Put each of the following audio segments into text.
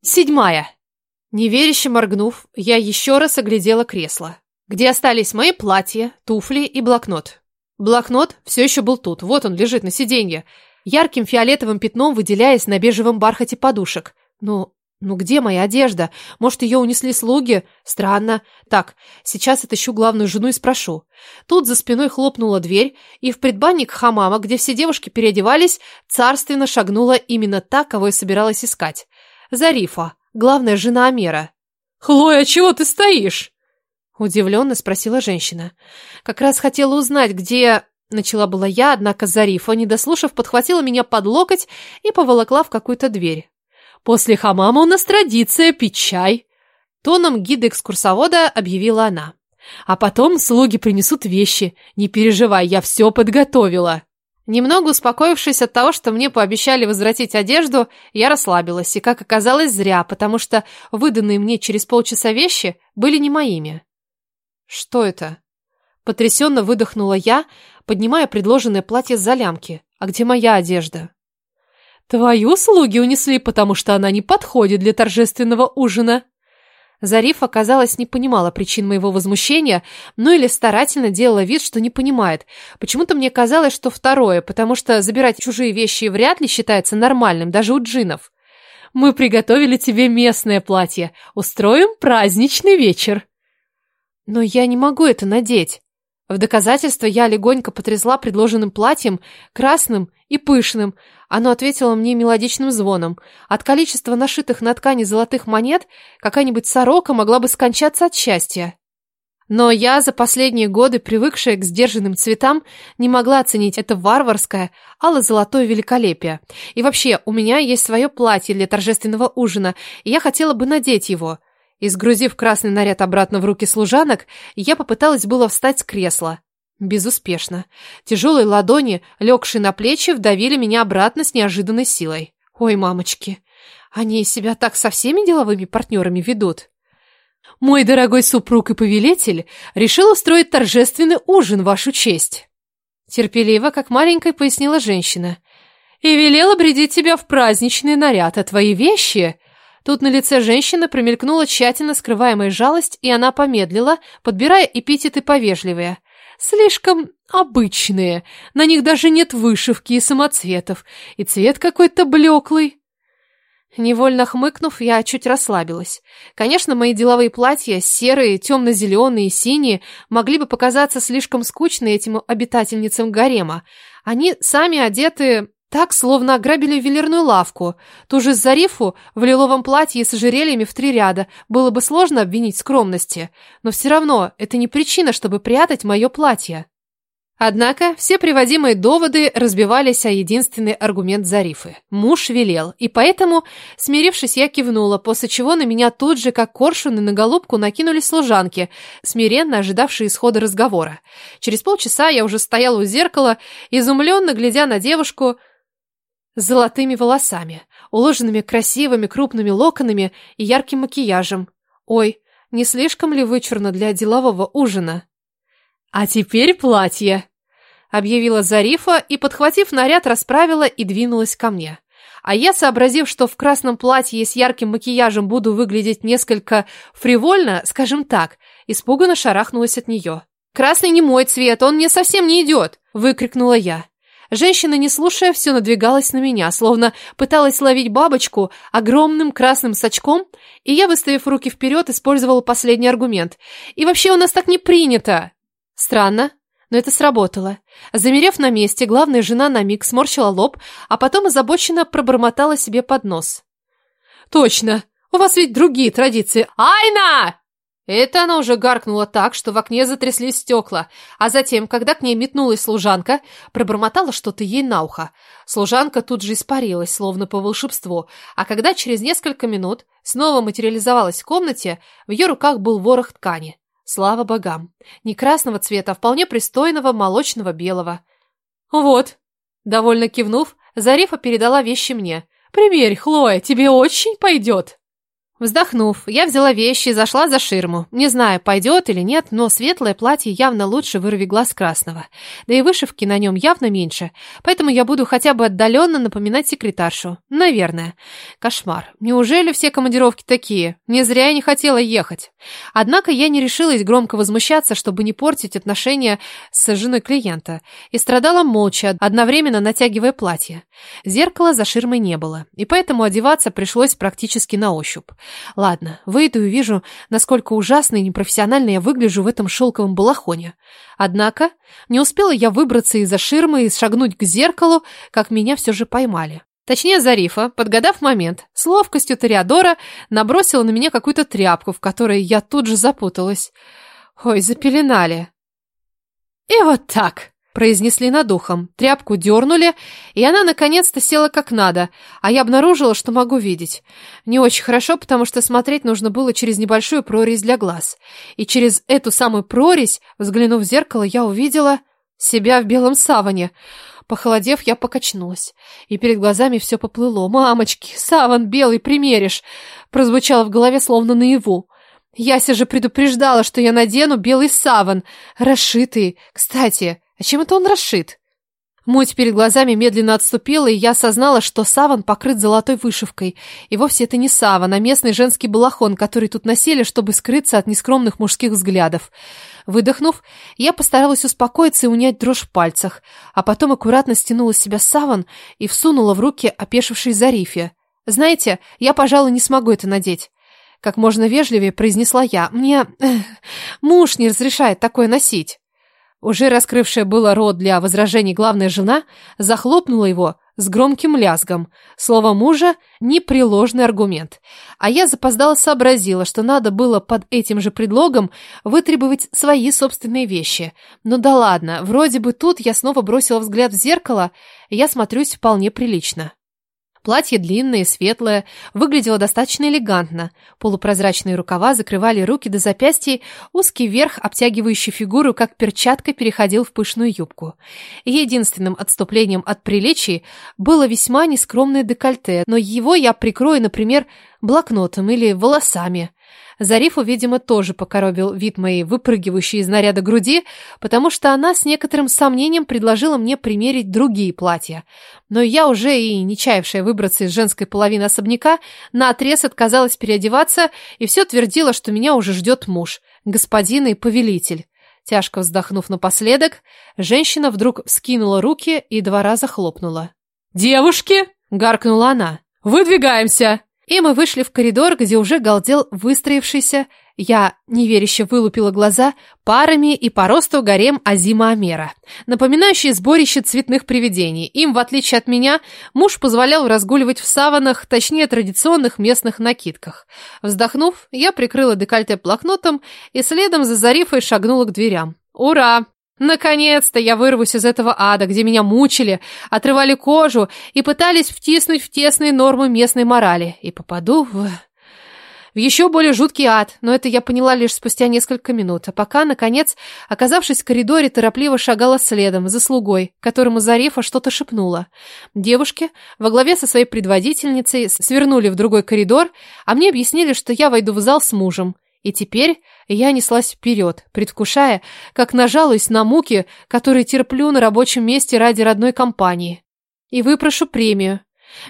Седьмая. Неверяще моргнув, я еще раз оглядела кресло, где остались мои платья, туфли и блокнот. Блокнот все еще был тут, вот он лежит на сиденье, ярким фиолетовым пятном выделяясь на бежевом бархате подушек. Ну, ну где моя одежда? Может, ее унесли слуги? Странно. Так, сейчас отыщу главную жену и спрошу. Тут за спиной хлопнула дверь, и в предбанник хамама, где все девушки переодевались, царственно шагнула именно та, кого я собиралась искать. Зарифа, главная жена Амера. «Хлоя, чего ты стоишь?» Удивленно спросила женщина. Как раз хотела узнать, где... Начала была я, однако Зарифа, не дослушав, подхватила меня под локоть и поволокла в какую-то дверь. После хамама у нас традиция пить чай. Тоном гида-экскурсовода объявила она. А потом слуги принесут вещи. Не переживай, я все подготовила. Немного успокоившись от того, что мне пообещали возвратить одежду, я расслабилась, и, как оказалось, зря, потому что выданные мне через полчаса вещи были не моими. «Что это?» Потрясенно выдохнула я, поднимая предложенное платье за лямки. «А где моя одежда?» «Твою слуги унесли, потому что она не подходит для торжественного ужина». Зариф, оказалось, не понимала причин моего возмущения, ну или старательно делала вид, что не понимает. Почему-то мне казалось, что второе, потому что забирать чужие вещи вряд ли считается нормальным, даже у джинов. «Мы приготовили тебе местное платье. Устроим праздничный вечер». «Но я не могу это надеть». В доказательство я легонько потрясла предложенным платьем, красным и пышным. Оно ответило мне мелодичным звоном. От количества нашитых на ткани золотых монет какая-нибудь сорока могла бы скончаться от счастья. Но я за последние годы, привыкшая к сдержанным цветам, не могла оценить это варварское, ало-золотое великолепие. И вообще, у меня есть свое платье для торжественного ужина, и я хотела бы надеть его. Изгрузив красный наряд обратно в руки служанок, я попыталась было встать с кресла. Безуспешно. Тяжелые ладони, легшие на плечи, вдавили меня обратно с неожиданной силой. Ой, мамочки, они себя так со всеми деловыми партнерами ведут. Мой дорогой супруг и повелитель решил устроить торжественный ужин вашу честь. Терпеливо, как маленькая, пояснила женщина. И велела бредить тебя в праздничный наряд, а твои вещи... Тут на лице женщины промелькнула тщательно скрываемая жалость, и она помедлила, подбирая эпитеты повежливые. Слишком обычные, на них даже нет вышивки и самоцветов, и цвет какой-то блеклый. Невольно хмыкнув, я чуть расслабилась. Конечно, мои деловые платья, серые, темно-зеленые и синие, могли бы показаться слишком скучными этим обитательницам гарема. Они сами одеты так, словно ограбили велерную лавку. Ту же Зарифу в лиловом платье с ожерельями в три ряда было бы сложно обвинить в скромности. Но все равно это не причина, чтобы прятать мое платье. Однако все приводимые доводы разбивались о единственный аргумент Зарифы. Муж велел, и поэтому, смирившись, я кивнула, после чего на меня тут же, как коршуны на голубку, накинулись служанки, смиренно ожидавшие исхода разговора. Через полчаса я уже стояла у зеркала, изумленно глядя на девушку, золотыми волосами, уложенными красивыми крупными локонами и ярким макияжем. Ой, не слишком ли вычурно для делового ужина? «А теперь платье!» — объявила Зарифа и, подхватив наряд, расправила и двинулась ко мне. А я, сообразив, что в красном платье с ярким макияжем буду выглядеть несколько фривольно, скажем так, испуганно шарахнулась от нее. «Красный не мой цвет, он мне совсем не идет!» — выкрикнула я. Женщина, не слушая, все надвигалась на меня, словно пыталась ловить бабочку огромным красным сачком, и я, выставив руки вперед, использовала последний аргумент. «И вообще у нас так не принято!» Странно, но это сработало. Замерев на месте, главная жена на миг сморщила лоб, а потом озабоченно пробормотала себе под нос. «Точно! У вас ведь другие традиции! Айна!» Это она уже гаркнула так, что в окне затряслись стекла, а затем, когда к ней метнулась служанка, пробормотала что-то ей на ухо. Служанка тут же испарилась, словно по волшебству, а когда через несколько минут снова материализовалась в комнате, в ее руках был ворох ткани. Слава богам! Не красного цвета, а вполне пристойного молочного белого. «Вот!» Довольно кивнув, Зарифа передала вещи мне. «Примерь, Хлоя, тебе очень пойдет!» Вздохнув, я взяла вещи и зашла за ширму. Не знаю, пойдет или нет, но светлое платье явно лучше вырви глаз красного. Да и вышивки на нем явно меньше, поэтому я буду хотя бы отдаленно напоминать секретаршу. Наверное. Кошмар. Неужели все командировки такие? Не зря я не хотела ехать. Однако я не решилась громко возмущаться, чтобы не портить отношения с женой клиента, и страдала молча, одновременно натягивая платье. Зеркала за ширмой не было, и поэтому одеваться пришлось практически на ощупь. Ладно, выйду и увижу, насколько ужасно и непрофессионально я выгляжу в этом шелковом балахоне. Однако не успела я выбраться из-за ширмы и шагнуть к зеркалу, как меня все же поймали. Точнее, Зарифа, подгадав момент, с ловкостью Ториадора набросила на меня какую-то тряпку, в которой я тут же запуталась. Ой, запеленали. И вот так произнесли над ухом. Тряпку дернули, и она наконец-то села как надо, а я обнаружила, что могу видеть. Не очень хорошо, потому что смотреть нужно было через небольшую прорезь для глаз. И через эту самую прорезь, взглянув в зеркало, я увидела себя в белом саване. Похолодев, я покачнулась, и перед глазами все поплыло. «Мамочки, саван белый примеришь!» прозвучало в голове словно наяву. Яся же предупреждала, что я надену белый саван, расшитый. Кстати, а чем это он расшит? Муть перед глазами медленно отступила, и я осознала, что саван покрыт золотой вышивкой. И вовсе это не саван, а местный женский балахон, который тут носили, чтобы скрыться от нескромных мужских взглядов. Выдохнув, я постаралась успокоиться и унять дрожь в пальцах, а потом аккуратно стянула с себя саван и всунула в руки опешившей Зарифе. «Знаете, я, пожалуй, не смогу это надеть». Как можно вежливее произнесла я. «Мне муж не разрешает такое носить». Уже раскрывшая было рот для возражений главная жена захлопнула его с громким лязгом. Слово мужа – непреложный аргумент. А я запоздала сообразила, что надо было под этим же предлогом вытребовать свои собственные вещи. Ну да ладно, вроде бы тут я снова бросила взгляд в зеркало, и я смотрюсь вполне прилично. Платье длинное, светлое, выглядело достаточно элегантно. Полупрозрачные рукава закрывали руки до запястья, узкий верх, обтягивающий фигуру, как перчатка, переходил в пышную юбку. Единственным отступлением от приличий было весьма нескромное декольте, но его я прикрою, например, блокнотом или волосами. Зарифу, видимо, тоже покоробил вид моей выпрыгивающей из наряда груди, потому что она с некоторым сомнением предложила мне примерить другие платья. Но я уже и не чаявшая выбраться из женской половины особняка, наотрез отказалась переодеваться и все твердила, что меня уже ждет муж, господин и повелитель. Тяжко вздохнув напоследок, женщина вдруг вскинула руки и два раза хлопнула. «Девушки!» — гаркнула она. «Выдвигаемся!» И мы вышли в коридор, где уже галдел выстроившийся, я неверяще вылупила глаза, парами и по росту гарем Азима Амера, напоминающий сборище цветных привидений. Им, в отличие от меня, муж позволял разгуливать в саванах, точнее традиционных местных накидках. Вздохнув, я прикрыла декольте блокнотом и следом за Зарифой шагнула к дверям. «Ура! Наконец-то я вырвусь из этого ада, где меня мучили, отрывали кожу и пытались втиснуть в тесные нормы местной морали. И попаду в... В еще более жуткий ад, но это я поняла лишь спустя несколько минут, а пока, наконец, оказавшись в коридоре, торопливо шагала следом, за слугой, которому Зарифа что-то шепнула. Девушки во главе со своей предводительницей свернули в другой коридор, а мне объяснили, что я войду в зал с мужем. И теперь я неслась вперед, предвкушая, как нажалуюсь на муки, которые терплю на рабочем месте ради родной компании. И выпрошу премию.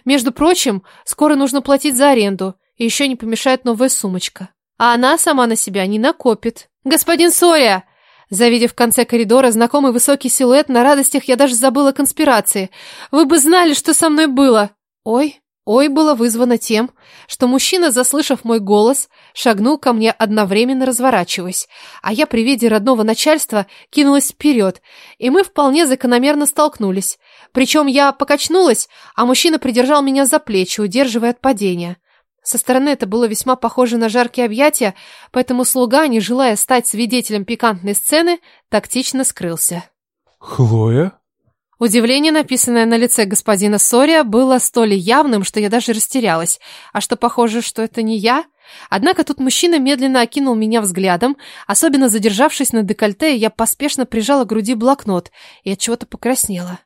Между прочим, скоро нужно платить за аренду, и еще не помешает новая сумочка. А она сама на себя не накопит. «Господин Сория!» Завидев в конце коридора знакомый высокий силуэт, на радостях я даже забыла конспирации. «Вы бы знали, что со мной было!» «Ой!» Ой было вызвано тем, что мужчина, заслышав мой голос, шагнул ко мне одновременно разворачиваясь, а я при виде родного начальства кинулась вперед, и мы вполне закономерно столкнулись. Причем я покачнулась, а мужчина придержал меня за плечи, удерживая от падения. Со стороны это было весьма похоже на жаркие объятия, поэтому слуга, не желая стать свидетелем пикантной сцены, тактично скрылся. «Хлоя?» Удивление, написанное на лице господина Сория, было столь явным, что я даже растерялась. А что похоже, что это не я? Однако тут мужчина медленно окинул меня взглядом, особенно задержавшись на декольте, я поспешно прижала к груди блокнот и от чего-то покраснела.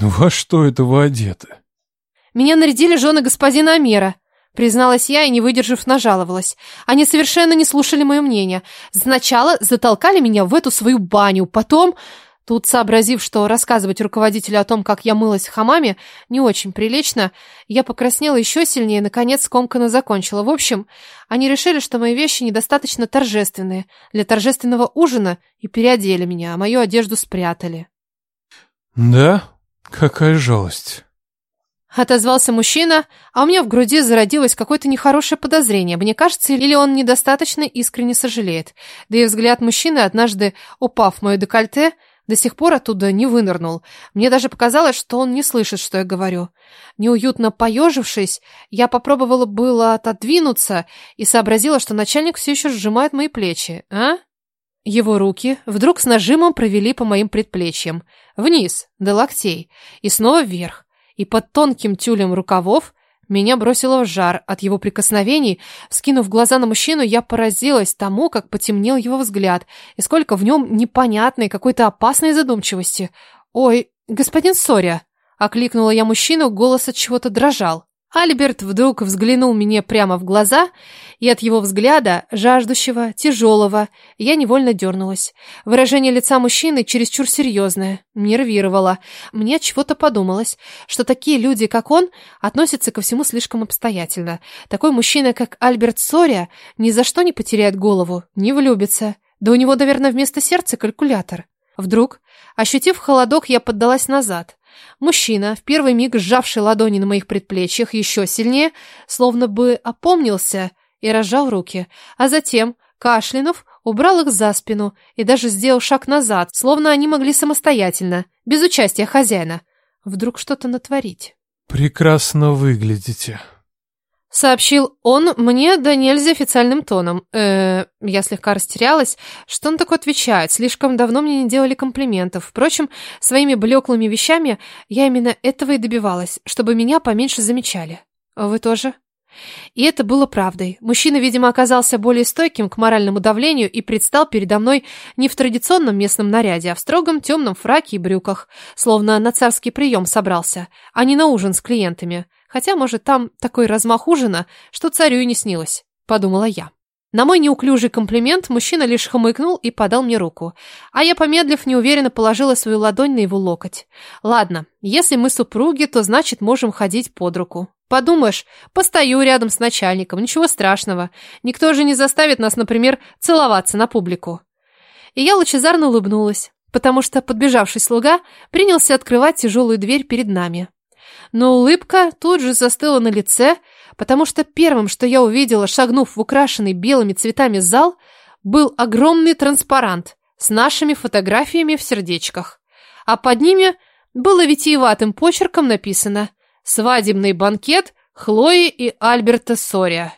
«Во что это вы одеты?» «Меня нарядили жены господина Амера», Призналась я и, не выдержав, нажаловалась. Они совершенно не слушали мое мнение. Сначала затолкали меня в эту свою баню, потом... Тут, сообразив, что рассказывать руководителю о том, как я мылась в хамаме, не очень прилично, я покраснела еще сильнее и, наконец, скомканно закончила. В общем, они решили, что мои вещи недостаточно торжественные для торжественного ужина и переодели меня, а мою одежду спрятали. «Да? Какая жалость!» Отозвался мужчина, а у меня в груди зародилось какое-то нехорошее подозрение. Мне кажется, или он недостаточно искренне сожалеет. Да и взгляд мужчины, однажды упав в мое декольте, до сих пор оттуда не вынырнул. Мне даже показалось, что он не слышит, что я говорю. Неуютно поежившись, я попробовала было отодвинуться и сообразила, что начальник все еще сжимает мои плечи. А? Его руки вдруг с нажимом провели по моим предплечьям. Вниз, до локтей, и снова вверх. И под тонким тюлем рукавов меня бросило в жар от его прикосновений. Скинув глаза на мужчину, я поразилась тому, как потемнел его взгляд, и сколько в нем непонятной, какой-то опасной задумчивости. «Ой, господин Соря!» — окликнула я мужчину, голос от чего-то дрожал. Альберт вдруг взглянул мне прямо в глаза, и от его взгляда, жаждущего, тяжелого, я невольно дернулась. Выражение лица мужчины чересчур серьезное, нервировало. Мне чего-то подумалось, что такие люди, как он, относятся ко всему слишком обстоятельно. Такой мужчина, как Альберт Сория, ни за что не потеряет голову, не влюбится. Да у него, наверное, вместо сердца калькулятор. Вдруг, ощутив холодок, я поддалась назад. Мужчина, в первый миг сжавший ладони на моих предплечьях еще сильнее, словно бы опомнился и разжал руки, а затем, кашлянув, убрал их за спину и даже сделал шаг назад, словно они могли самостоятельно, без участия хозяина, вдруг что-то натворить. «Прекрасно выглядите», Сообщил он мне да нельзя официальным тоном. Э, я слегка растерялась. Что он такое отвечает? Слишком давно мне не делали комплиментов. Впрочем, своими блеклыми вещами я именно этого и добивалась, чтобы меня поменьше замечали. Вы тоже? И это было правдой. Мужчина, видимо, оказался более стойким к моральному давлению и предстал передо мной не в традиционном местном наряде, а в строгом темном фраке и брюках, словно на царский прием собрался, а не на ужин с клиентами. Хотя, может, там такой размах ужина, что царю и не снилось, подумала я. На мой неуклюжий комплимент мужчина лишь хмыкнул и подал мне руку, а я, помедлив, неуверенно положила свою ладонь на его локоть. Ладно, если мы супруги, то значит можем ходить под руку. Подумаешь, постою рядом с начальником, ничего страшного. Никто же не заставит нас, например, целоваться на публику. И я лучезарно улыбнулась, потому что подбежавший слуга принялся открывать тяжелую дверь перед нами. Но улыбка тут же застыла на лице, потому что первым, что я увидела, шагнув в украшенный белыми цветами зал, был огромный транспарант с нашими фотографиями в сердечках. А под ними было витиеватым почерком написано «Свадебный банкет Хлои и Альберта Сория».